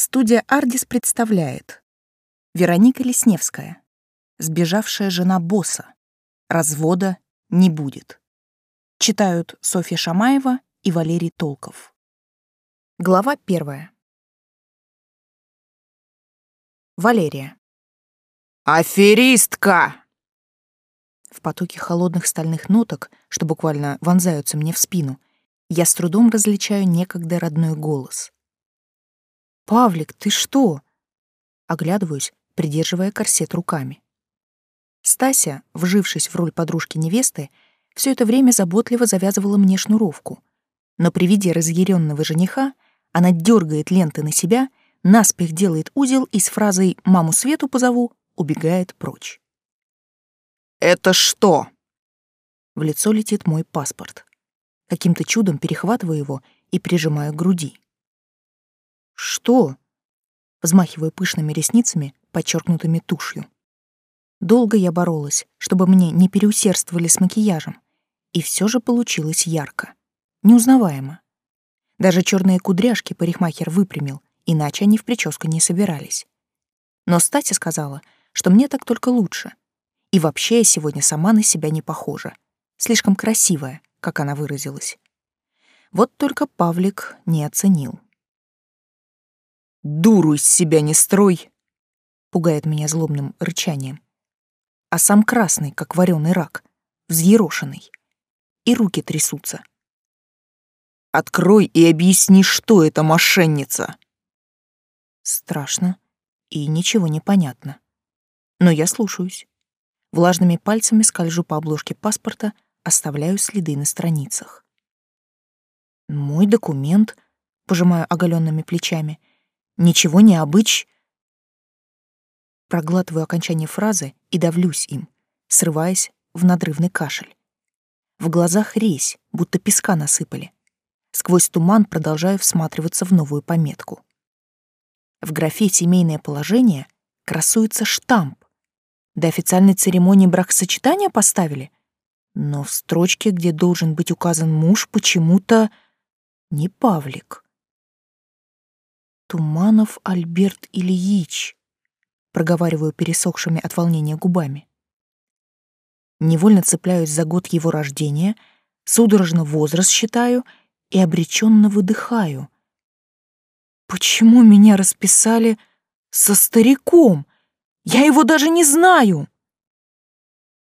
Студия «Ардис» представляет Вероника Лесневская, сбежавшая жена босса. Развода не будет. Читают Софья Шамаева и Валерий Толков. Глава первая. Валерия. «Аферистка!» В потоке холодных стальных ноток, что буквально вонзаются мне в спину, я с трудом различаю некогда родной голос. «Павлик, ты что?» Оглядываюсь, придерживая корсет руками. Стася, вжившись в роль подружки-невесты, все это время заботливо завязывала мне шнуровку. Но при виде разъяренного жениха она дергает ленты на себя, наспех делает узел и с фразой «маму Свету позову» убегает прочь. «Это что?» В лицо летит мой паспорт. Каким-то чудом перехватываю его и прижимаю к груди. «Что?» Взмахиваю пышными ресницами, подчеркнутыми тушью. Долго я боролась, чтобы мне не переусердствовали с макияжем, и все же получилось ярко, неузнаваемо. Даже черные кудряшки парикмахер выпрямил, иначе они в прическу не собирались. Но Стася сказала, что мне так только лучше. И вообще я сегодня сама на себя не похожа. Слишком красивая, как она выразилась. Вот только Павлик не оценил. Дуру из себя не строй!» Пугает меня злобным рычанием. А сам красный, как вареный рак, взъерошенный. И руки трясутся. «Открой и объясни, что это мошенница!» Страшно и ничего не понятно. Но я слушаюсь. Влажными пальцами скольжу по обложке паспорта, оставляю следы на страницах. Мой документ, пожимаю оголенными плечами, Ничего не обыч... Проглатываю окончание фразы и давлюсь им, срываясь в надрывный кашель. В глазах резь, будто песка насыпали. Сквозь туман продолжаю всматриваться в новую пометку. В графе «Семейное положение» красуется штамп. До официальной церемонии бракосочетания поставили. Но в строчке, где должен быть указан муж, почему-то не Павлик. Туманов Альберт Ильич, проговариваю пересохшими от волнения губами. Невольно цепляюсь за год его рождения, судорожно возраст считаю и обреченно выдыхаю. Почему меня расписали со стариком? Я его даже не знаю.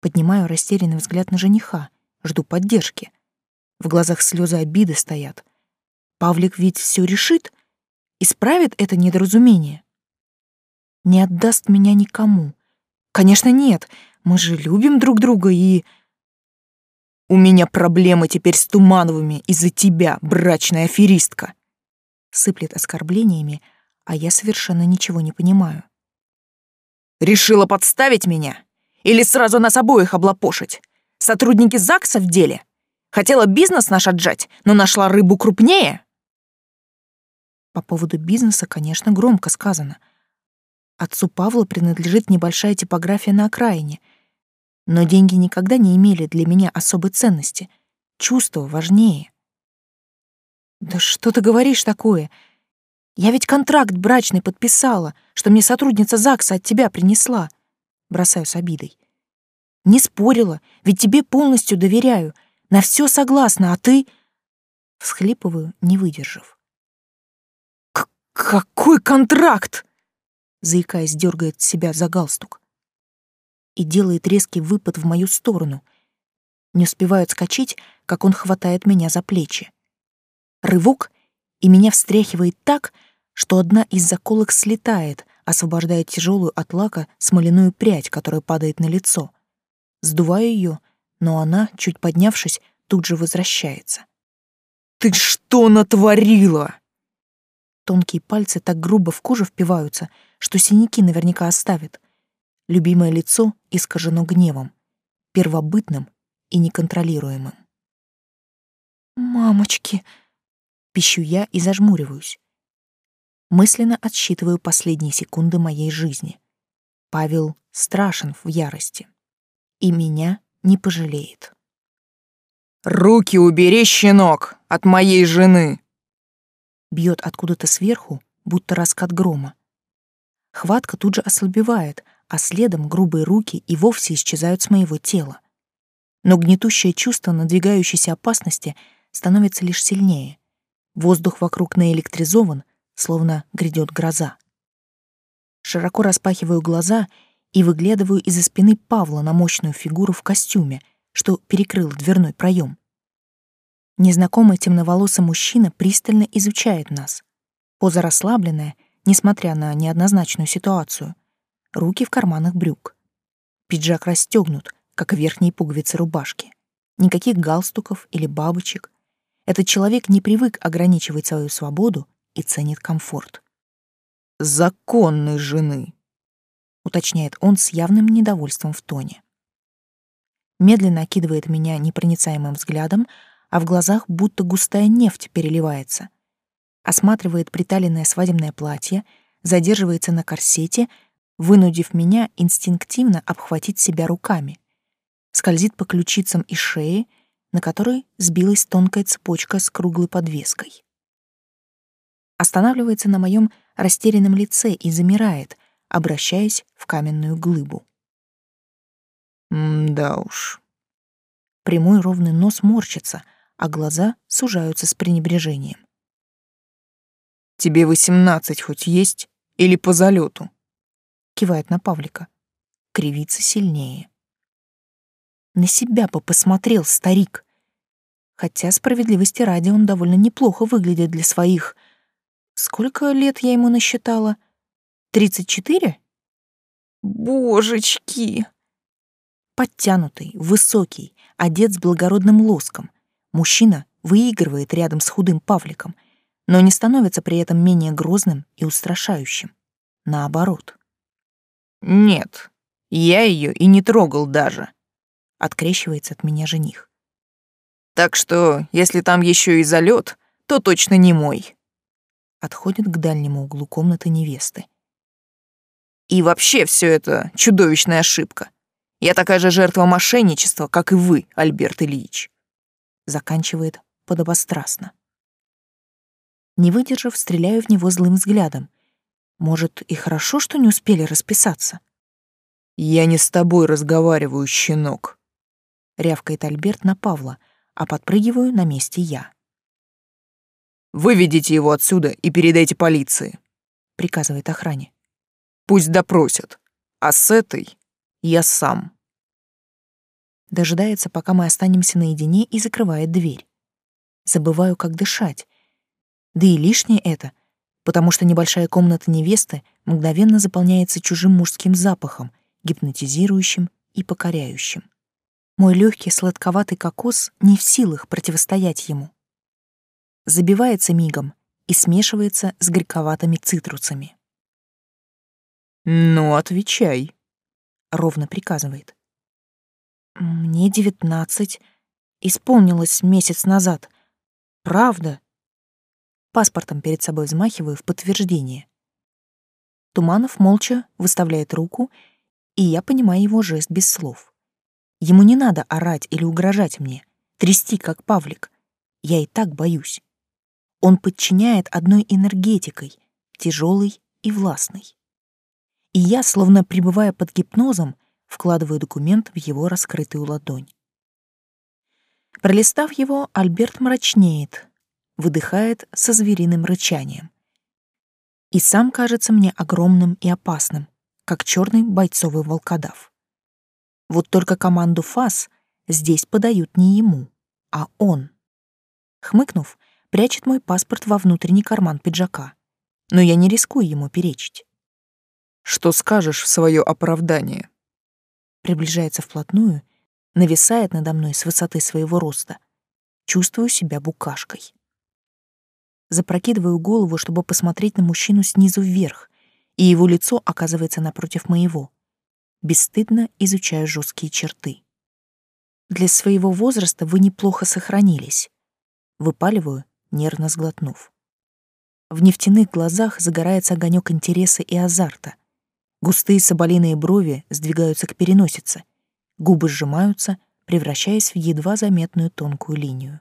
Поднимаю растерянный взгляд на жениха, жду поддержки. В глазах слезы обиды стоят. Павлик ведь все решит, исправит это недоразумение? Не отдаст меня никому. Конечно, нет. Мы же любим друг друга и... У меня проблемы теперь с Тумановыми из-за тебя, брачная аферистка. Сыплет оскорблениями, а я совершенно ничего не понимаю. Решила подставить меня? Или сразу нас обоих облапошить? Сотрудники ЗАГСа в деле? Хотела бизнес наш отжать, но нашла рыбу крупнее? По поводу бизнеса, конечно, громко сказано. Отцу Павла принадлежит небольшая типография на окраине, но деньги никогда не имели для меня особой ценности. Чувство важнее. Да что ты говоришь такое? Я ведь контракт брачный подписала, что мне сотрудница ЗАГСа от тебя принесла. Бросаю с обидой. Не спорила, ведь тебе полностью доверяю. На все согласна, а ты... Всхлипываю, не выдержав. «Какой контракт?» Заикаясь, дергает себя за галстук. И делает резкий выпад в мою сторону. Не успеваю отскочить, как он хватает меня за плечи. Рывок, и меня встряхивает так, что одна из заколок слетает, освобождая тяжелую от лака смоляную прядь, которая падает на лицо. Сдуваю ее, но она, чуть поднявшись, тут же возвращается. «Ты что натворила?» Тонкие пальцы так грубо в кожу впиваются, что синяки наверняка оставят. Любимое лицо искажено гневом, первобытным и неконтролируемым. «Мамочки!» — пищу я и зажмуриваюсь. Мысленно отсчитываю последние секунды моей жизни. Павел страшен в ярости. И меня не пожалеет. «Руки убери, щенок, от моей жены!» Бьет откуда-то сверху, будто раскат грома. Хватка тут же ослабевает, а следом грубые руки и вовсе исчезают с моего тела. Но гнетущее чувство надвигающейся опасности становится лишь сильнее. Воздух вокруг наэлектризован, словно грядет гроза. Широко распахиваю глаза и выглядываю из-за спины Павла на мощную фигуру в костюме, что перекрыл дверной проем. Незнакомый темноволосый мужчина пристально изучает нас. Поза расслабленная, несмотря на неоднозначную ситуацию. Руки в карманах брюк. Пиджак расстегнут, как и верхние пуговицы рубашки. Никаких галстуков или бабочек. Этот человек не привык ограничивать свою свободу и ценит комфорт. «Законной жены», — уточняет он с явным недовольством в тоне. Медленно окидывает меня непроницаемым взглядом, а в глазах будто густая нефть переливается. Осматривает приталенное свадебное платье, задерживается на корсете, вынудив меня инстинктивно обхватить себя руками. Скользит по ключицам и шее, на которой сбилась тонкая цепочка с круглой подвеской. Останавливается на моем растерянном лице и замирает, обращаясь в каменную глыбу. «Да уж». Прямой ровный нос морщится — а глаза сужаются с пренебрежением. «Тебе восемнадцать хоть есть? Или по залету? Кивает на Павлика. Кривится сильнее. На себя бы посмотрел старик. Хотя, справедливости ради, он довольно неплохо выглядит для своих. Сколько лет я ему насчитала? Тридцать четыре? Божечки! Подтянутый, высокий, одет с благородным лоском, Мужчина выигрывает рядом с худым Павликом, но не становится при этом менее грозным и устрашающим. Наоборот. «Нет, я ее и не трогал даже», — открещивается от меня жених. «Так что, если там еще и залет, то точно не мой». Отходит к дальнему углу комнаты невесты. «И вообще все это чудовищная ошибка. Я такая же жертва мошенничества, как и вы, Альберт Ильич» заканчивает подобострастно. Не выдержав, стреляю в него злым взглядом. Может, и хорошо, что не успели расписаться. «Я не с тобой разговариваю, щенок», — рявкает Альберт на Павла, а подпрыгиваю на месте я. «Выведите его отсюда и передайте полиции», — приказывает охране. «Пусть допросят, а с этой я сам» дожидается, пока мы останемся наедине и закрывает дверь. Забываю, как дышать. Да и лишнее это, потому что небольшая комната невесты мгновенно заполняется чужим мужским запахом, гипнотизирующим и покоряющим. Мой легкий сладковатый кокос не в силах противостоять ему. Забивается мигом и смешивается с горьковатыми цитрусами. «Ну, отвечай», — ровно приказывает. Мне девятнадцать. Исполнилось месяц назад. Правда. Паспортом перед собой взмахиваю в подтверждение. Туманов молча выставляет руку, и я понимаю его жест без слов. Ему не надо орать или угрожать мне, трясти, как Павлик. Я и так боюсь. Он подчиняет одной энергетикой, тяжелой и властной. И я, словно пребывая под гипнозом, вкладываю документ в его раскрытую ладонь. Пролистав его, Альберт мрачнеет, выдыхает со звериным рычанием. И сам кажется мне огромным и опасным, как черный бойцовый волкодав. Вот только команду ФАС здесь подают не ему, а он. Хмыкнув, прячет мой паспорт во внутренний карман пиджака, но я не рискую ему перечить. «Что скажешь в свое оправдание?» Приближается вплотную, нависает надо мной с высоты своего роста. Чувствую себя букашкой. Запрокидываю голову, чтобы посмотреть на мужчину снизу вверх, и его лицо оказывается напротив моего. Бесстыдно изучаю жесткие черты. Для своего возраста вы неплохо сохранились. Выпаливаю, нервно сглотнув. В нефтяных глазах загорается огонек интереса и азарта — Густые соболиные брови сдвигаются к переносице, губы сжимаются, превращаясь в едва заметную тонкую линию.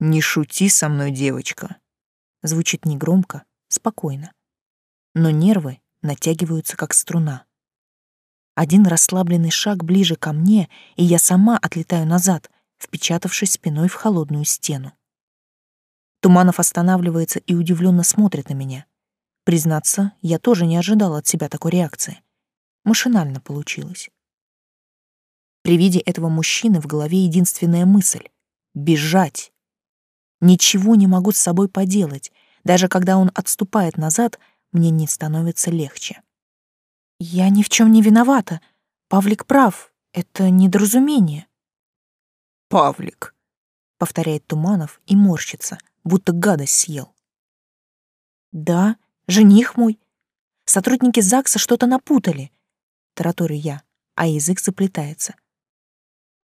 «Не шути со мной, девочка», — Звучит негромко, спокойно. Но нервы натягиваются, как струна. Один расслабленный шаг ближе ко мне, и я сама отлетаю назад, впечатавшись спиной в холодную стену. Туманов останавливается и удивленно смотрит на меня. Признаться, я тоже не ожидала от себя такой реакции. Машинально получилось. При виде этого мужчины в голове единственная мысль — бежать. Ничего не могу с собой поделать. Даже когда он отступает назад, мне не становится легче. Я ни в чем не виновата. Павлик прав. Это недоразумение. Павлик, повторяет Туманов и морщится, будто гадость съел. Да, жених мой. Сотрудники ЗАГСа что-то напутали. Тараторю я, а язык заплетается.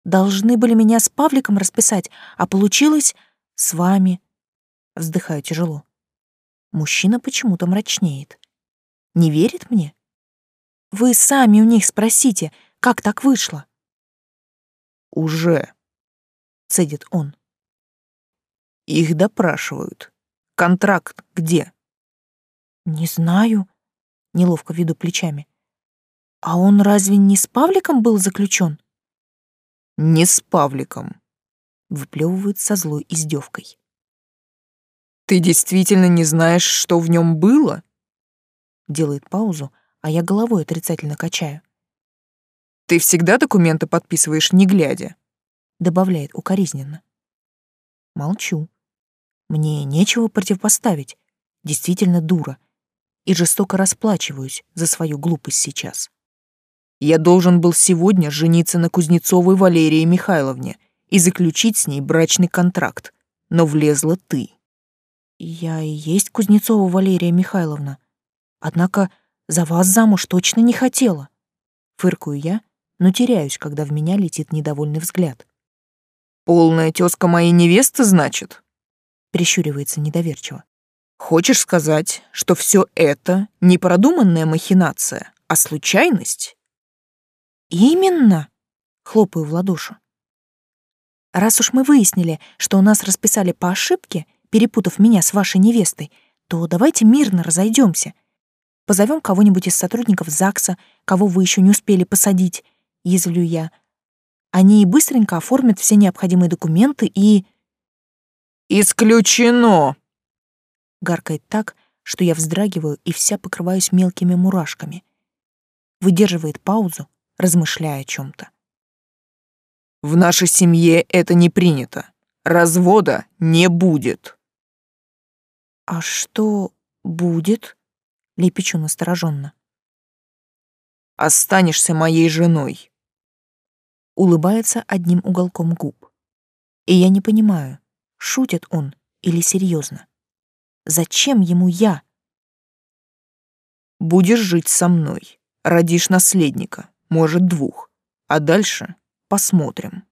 Должны были меня с Павликом расписать, а получилось с вами. Вздыхаю тяжело. Мужчина почему-то мрачнеет. Не верит мне? Вы сами у них спросите, как так вышло. Уже, цедит он. Их допрашивают. Контракт где? Не знаю, неловко веду плечами. А он разве не с Павликом был заключен? Не с Павликом, выплевывает со злой издевкой. Ты действительно не знаешь, что в нем было? Делает паузу, а я головой отрицательно качаю. Ты всегда документы подписываешь не глядя, добавляет укоризненно. Молчу. Мне нечего противопоставить. Действительно дура. И жестоко расплачиваюсь за свою глупость сейчас. Я должен был сегодня жениться на Кузнецовой Валерии Михайловне и заключить с ней брачный контракт, но влезла ты. Я и есть Кузнецова Валерия Михайловна. Однако за вас замуж точно не хотела. Фыркую я, но теряюсь, когда в меня летит недовольный взгляд. Полная тёзка моей невесты, значит? Прищуривается недоверчиво. Хочешь сказать, что все это не продуманная махинация, а случайность? Именно, хлопаю в ладоши. Раз уж мы выяснили, что у нас расписали по ошибке, перепутав меня с вашей невестой, то давайте мирно разойдемся. Позовем кого-нибудь из сотрудников ЗАГСа, кого вы еще не успели посадить, язвлю я. Они быстренько оформят все необходимые документы и... «Исключено!» Гаркает так, что я вздрагиваю и вся покрываюсь мелкими мурашками. Выдерживает паузу, размышляя о чем то «В нашей семье это не принято. Развода не будет». «А что будет?» лепечу настороженно. Останешься моей женой. Улыбается одним уголком губ. И я не понимаю, шутит он или серьезно. Зачем ему я? Будешь жить со мной, родишь наследника, может, двух, а дальше посмотрим.